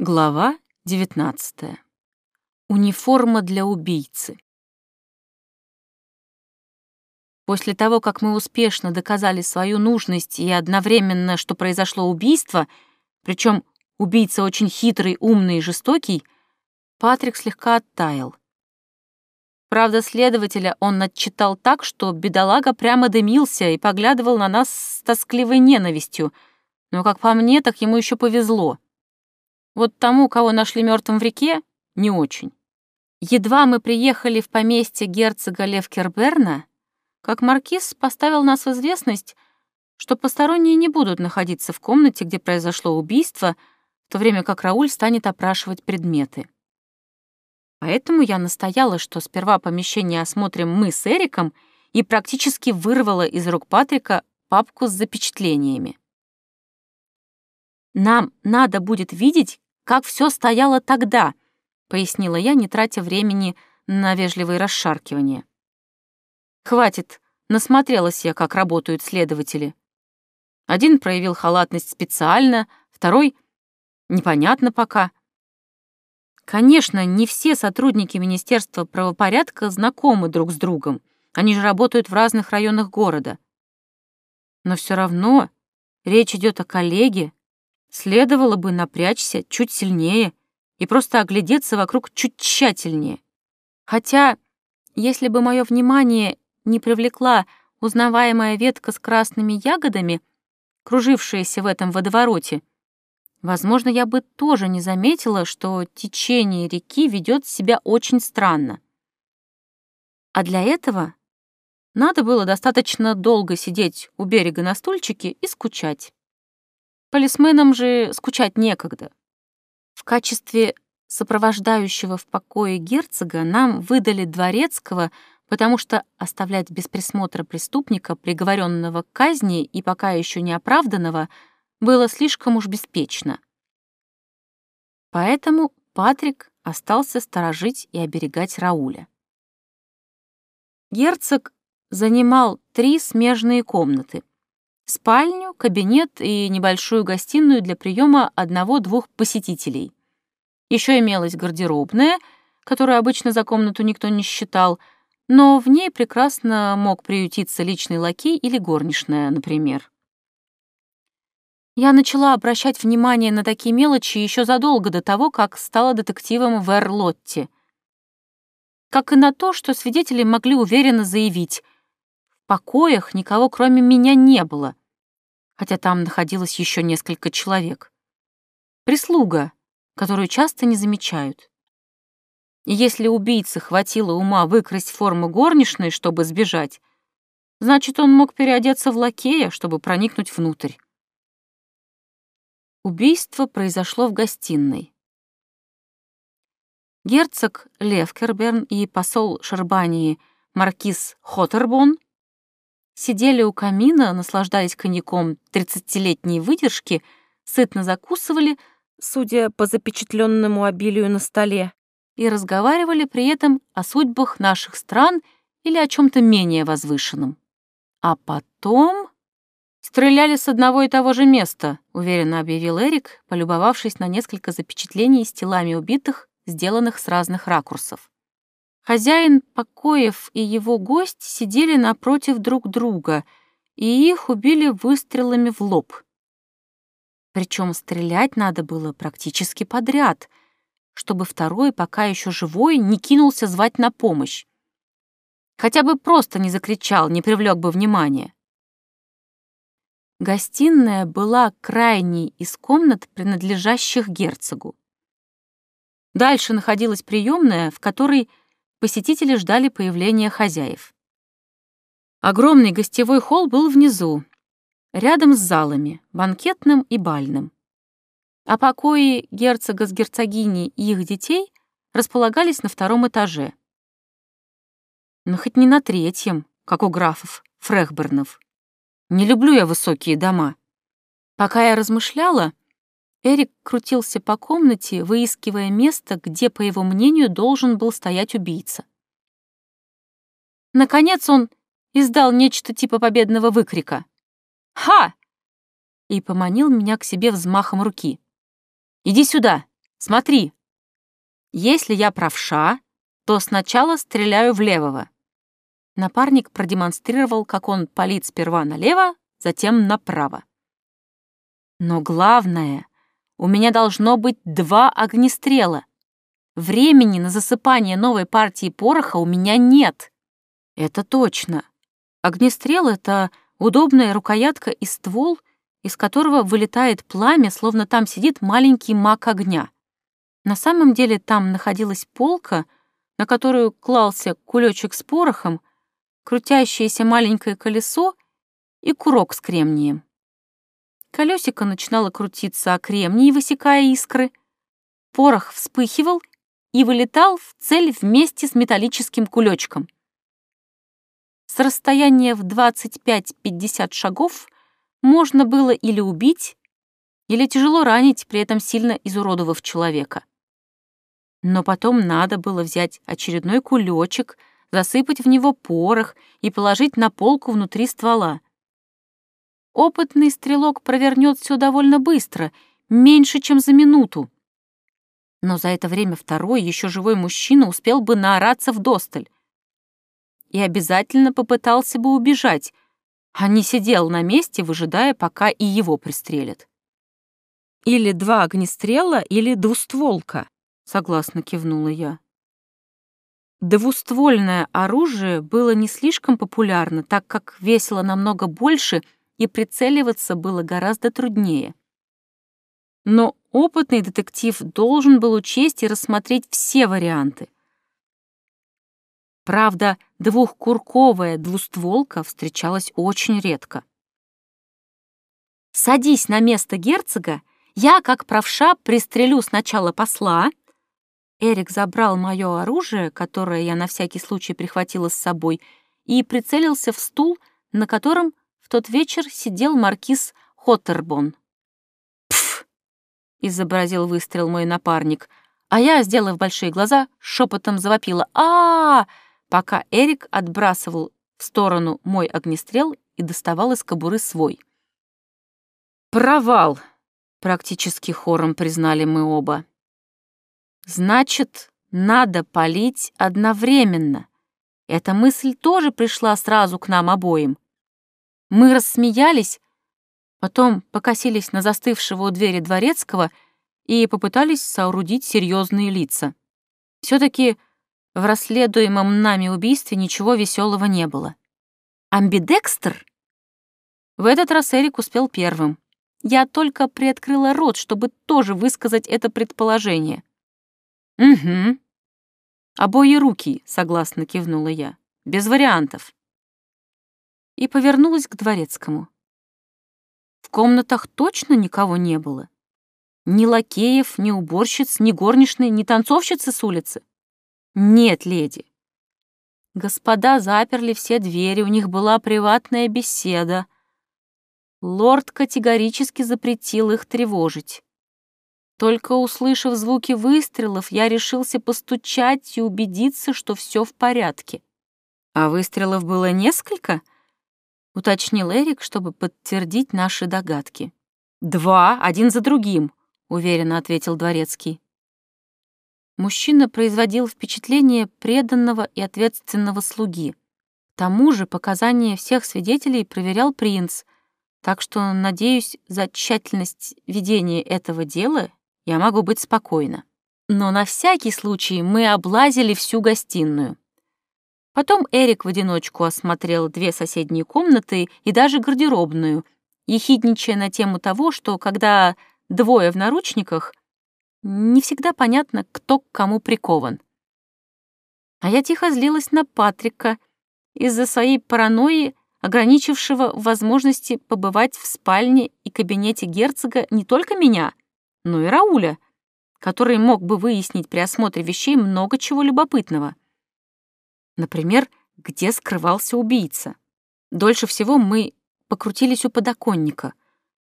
Глава 19. Униформа для убийцы. После того, как мы успешно доказали свою нужность и одновременно, что произошло убийство, причем убийца очень хитрый, умный и жестокий, Патрик слегка оттаял. Правда, следователя он отчитал так, что бедолага прямо дымился и поглядывал на нас с тоскливой ненавистью, но, как по мне, так ему еще повезло — вот тому, кого нашли мертвым в реке, не очень. Едва мы приехали в поместье герцога Левкерберна, как маркиз поставил нас в известность, что посторонние не будут находиться в комнате, где произошло убийство, в то время как Рауль станет опрашивать предметы. Поэтому я настояла, что сперва помещение осмотрим мы с Эриком и практически вырвала из рук Патрика папку с запечатлениями. Нам надо будет видеть, как все стояло тогда», — пояснила я, не тратя времени на вежливые расшаркивания. «Хватит, насмотрелась я, как работают следователи. Один проявил халатность специально, второй — непонятно пока. Конечно, не все сотрудники Министерства правопорядка знакомы друг с другом, они же работают в разных районах города. Но все равно речь идет о коллеге, Следовало бы напрячься чуть сильнее и просто оглядеться вокруг чуть тщательнее. Хотя, если бы мое внимание не привлекла узнаваемая ветка с красными ягодами, кружившаяся в этом водовороте, возможно, я бы тоже не заметила, что течение реки ведет себя очень странно. А для этого надо было достаточно долго сидеть у берега на стульчике и скучать. Полисменам же скучать некогда. В качестве сопровождающего в покое герцога нам выдали дворецкого, потому что оставлять без присмотра преступника, приговоренного к казни и пока еще не оправданного, было слишком уж беспечно. Поэтому Патрик остался сторожить и оберегать Рауля. Герцог занимал три смежные комнаты спальню, кабинет и небольшую гостиную для приема одного-двух посетителей. Еще имелась гардеробная, которую обычно за комнату никто не считал, но в ней прекрасно мог приютиться личный лакей или горничная, например. Я начала обращать внимание на такие мелочи еще задолго до того, как стала детективом в Эрлотте. Как и на то, что свидетели могли уверенно заявить — покоях никого кроме меня не было, хотя там находилось еще несколько человек. Прислуга, которую часто не замечают. И если убийце хватило ума выкрасть форму горничной, чтобы сбежать, значит, он мог переодеться в лакея, чтобы проникнуть внутрь. Убийство произошло в гостиной. Герцог Левкерберн и посол Шербании маркиз Хоттербон сидели у камина, наслаждаясь коньяком тридцатилетней выдержки, сытно закусывали, судя по запечатленному обилию на столе, и разговаривали при этом о судьбах наших стран или о чем-то менее возвышенном. А потом стреляли с одного и того же места, уверенно объявил Эрик, полюбовавшись на несколько запечатлений с телами убитых, сделанных с разных ракурсов. Хозяин покоев и его гость сидели напротив друг друга, и их убили выстрелами в лоб. Причем стрелять надо было практически подряд, чтобы второй, пока еще живой, не кинулся звать на помощь. Хотя бы просто не закричал, не привлек бы внимания. Гостиная была крайней из комнат, принадлежащих герцогу. Дальше находилась приемная, в которой посетители ждали появления хозяев. Огромный гостевой холл был внизу, рядом с залами, банкетным и бальным. А покои герцога с герцогиней и их детей располагались на втором этаже. Но хоть не на третьем, как у графов Фрехбернов. Не люблю я высокие дома. Пока я размышляла, Эрик крутился по комнате, выискивая место, где, по его мнению, должен был стоять убийца. Наконец он издал нечто типа победного выкрика. «Ха!» и поманил меня к себе взмахом руки. «Иди сюда, Смотри. Если я правша, то сначала стреляю в левого. Напарник продемонстрировал, как он палит сперва налево, затем направо. Но главное, у меня должно быть два огнестрела. Времени на засыпание новой партии пороха у меня нет. Это точно. Огнестрел — это удобная рукоятка и ствол, из которого вылетает пламя, словно там сидит маленький маг огня. На самом деле там находилась полка, на которую клался кулечек с порохом, крутящееся маленькое колесо и курок с кремнием. Колесико начинало крутиться о кремнии, высекая искры. Порох вспыхивал и вылетал в цель вместе с металлическим кулечком. С расстояния в 25-50 шагов можно было или убить, или тяжело ранить, при этом сильно изуродовав человека. Но потом надо было взять очередной кулечек, засыпать в него порох и положить на полку внутри ствола. Опытный стрелок провернет все довольно быстро, меньше, чем за минуту. Но за это время второй, еще живой мужчина успел бы наораться в досталь. И обязательно попытался бы убежать, а не сидел на месте, выжидая, пока и его пристрелят. «Или два огнестрела, или двустволка», — согласно кивнула я. Двуствольное оружие было не слишком популярно, так как весило намного больше и прицеливаться было гораздо труднее. Но опытный детектив должен был учесть и рассмотреть все варианты. Правда, двухкурковая двустволка встречалась очень редко. «Садись на место герцога, я, как правша, пристрелю сначала посла, Эрик забрал мое оружие, которое я на всякий случай прихватила с собой, и прицелился в стул, на котором в тот вечер сидел маркиз Хоттербон. «Пф!» — изобразил выстрел мой напарник, а я, сделав большие глаза, шепотом завопила а, -а, -а пока Эрик отбрасывал в сторону мой огнестрел и доставал из кобуры свой. «Провал!» — практически хором признали мы оба. Значит, надо полить одновременно. Эта мысль тоже пришла сразу к нам обоим. Мы рассмеялись, потом покосились на застывшего у двери дворецкого и попытались соорудить серьезные лица. все таки в расследуемом нами убийстве ничего веселого не было. Амбидекстер? В этот раз Эрик успел первым. Я только приоткрыла рот, чтобы тоже высказать это предположение. «Угу». «Обои руки», — согласно кивнула я. «Без вариантов». И повернулась к дворецкому. В комнатах точно никого не было. Ни лакеев, ни уборщиц, ни горничной, ни танцовщицы с улицы. Нет, леди. Господа заперли все двери, у них была приватная беседа. Лорд категорически запретил их тревожить. Только услышав звуки выстрелов, я решился постучать и убедиться, что все в порядке. «А выстрелов было несколько?» — уточнил Эрик, чтобы подтвердить наши догадки. «Два, один за другим», — уверенно ответил Дворецкий. Мужчина производил впечатление преданного и ответственного слуги. К тому же показания всех свидетелей проверял принц, так что, надеюсь, за тщательность ведения этого дела я могу быть спокойна. Но на всякий случай мы облазили всю гостиную. Потом Эрик в одиночку осмотрел две соседние комнаты и даже гардеробную, ехидничая на тему того, что когда двое в наручниках, не всегда понятно, кто к кому прикован. А я тихо злилась на Патрика из-за своей паранойи, ограничившего возможности побывать в спальне и кабинете герцога не только меня — но и Рауля, который мог бы выяснить при осмотре вещей много чего любопытного. Например, где скрывался убийца. Дольше всего мы покрутились у подоконника,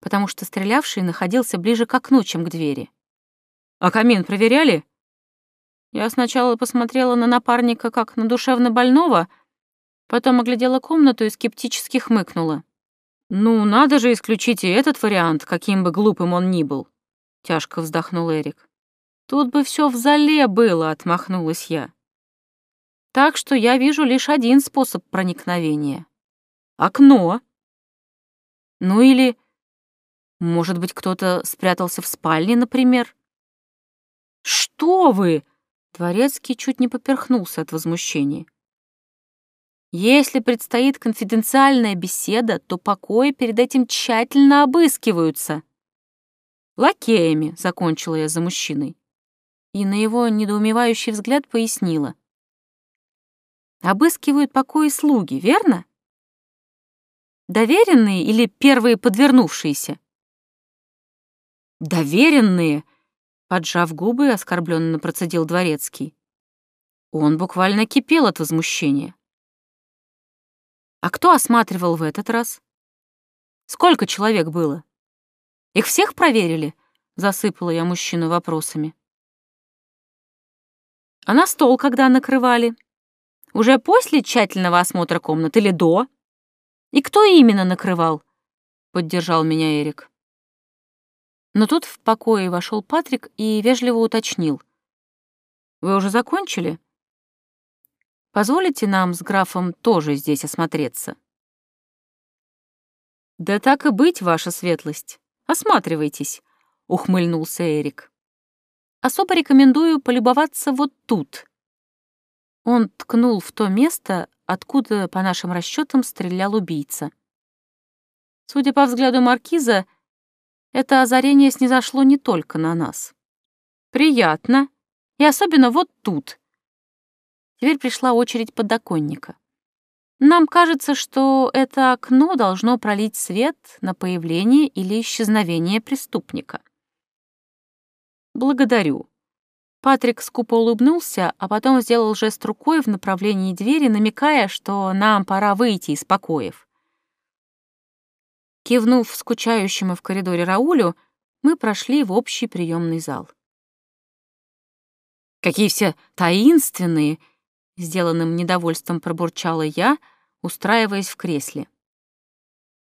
потому что стрелявший находился ближе к окну, чем к двери. «А камин проверяли?» Я сначала посмотрела на напарника как на душевно больного, потом оглядела комнату и скептически хмыкнула. «Ну, надо же исключить и этот вариант, каким бы глупым он ни был». — тяжко вздохнул Эрик. Тут бы все в зале было, отмахнулась я. Так что я вижу лишь один способ проникновения. Окно. Ну или, может быть, кто-то спрятался в спальне, например. Что вы? Дворецкий чуть не поперхнулся от возмущения. Если предстоит конфиденциальная беседа, то покои перед этим тщательно обыскиваются. Лакеями, закончила я за мужчиной и на его недоумевающий взгляд пояснила. «Обыскивают покои слуги, верно? Доверенные или первые подвернувшиеся?» «Доверенные!» — поджав губы, оскорбленно процедил дворецкий. Он буквально кипел от возмущения. «А кто осматривал в этот раз? Сколько человек было? Их всех проверили?» — засыпала я мужчину вопросами. А на стол когда накрывали? Уже после тщательного осмотра комнат или до? И кто именно накрывал? Поддержал меня Эрик. Но тут в покое вошел Патрик и вежливо уточнил. «Вы уже закончили? Позволите нам с графом тоже здесь осмотреться?» «Да так и быть, ваша светлость. Осматривайтесь», — ухмыльнулся Эрик. Особо рекомендую полюбоваться вот тут. Он ткнул в то место, откуда, по нашим расчетам, стрелял убийца. Судя по взгляду маркиза, это озарение снизошло не только на нас. Приятно. И особенно вот тут. Теперь пришла очередь подоконника. Нам кажется, что это окно должно пролить свет на появление или исчезновение преступника. «Благодарю». Патрик скупо улыбнулся, а потом сделал жест рукой в направлении двери, намекая, что нам пора выйти из покоев. Кивнув скучающему в коридоре Раулю, мы прошли в общий приемный зал. «Какие все таинственные!» — сделанным недовольством пробурчала я, устраиваясь в кресле.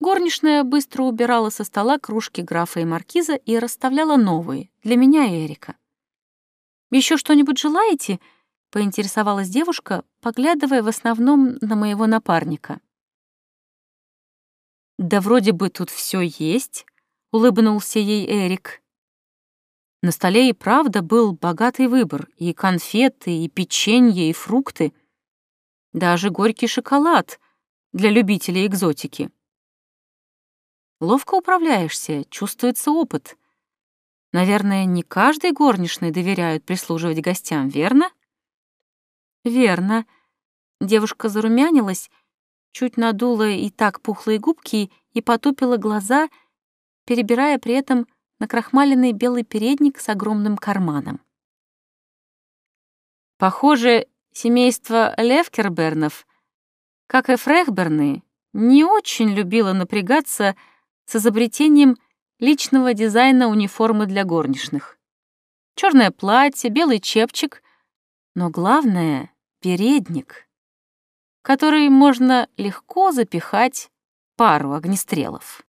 Горничная быстро убирала со стола кружки графа и маркиза и расставляла новые, для меня и Эрика. Еще что-нибудь желаете?» — поинтересовалась девушка, поглядывая в основном на моего напарника. «Да вроде бы тут все есть», — улыбнулся ей Эрик. На столе и правда был богатый выбор, и конфеты, и печенье, и фрукты, даже горький шоколад для любителей экзотики. Ловко управляешься, чувствуется опыт. Наверное, не каждой горничной доверяют прислуживать гостям, верно? Верно. Девушка зарумянилась, чуть надула и так пухлые губки и потупила глаза, перебирая при этом накрахмаленный белый передник с огромным карманом. Похоже, семейство Левкербернов, как и Фрехберны, не очень любило напрягаться с изобретением личного дизайна униформы для горничных. Черное платье, белый чепчик, но главное — передник, который можно легко запихать пару огнестрелов.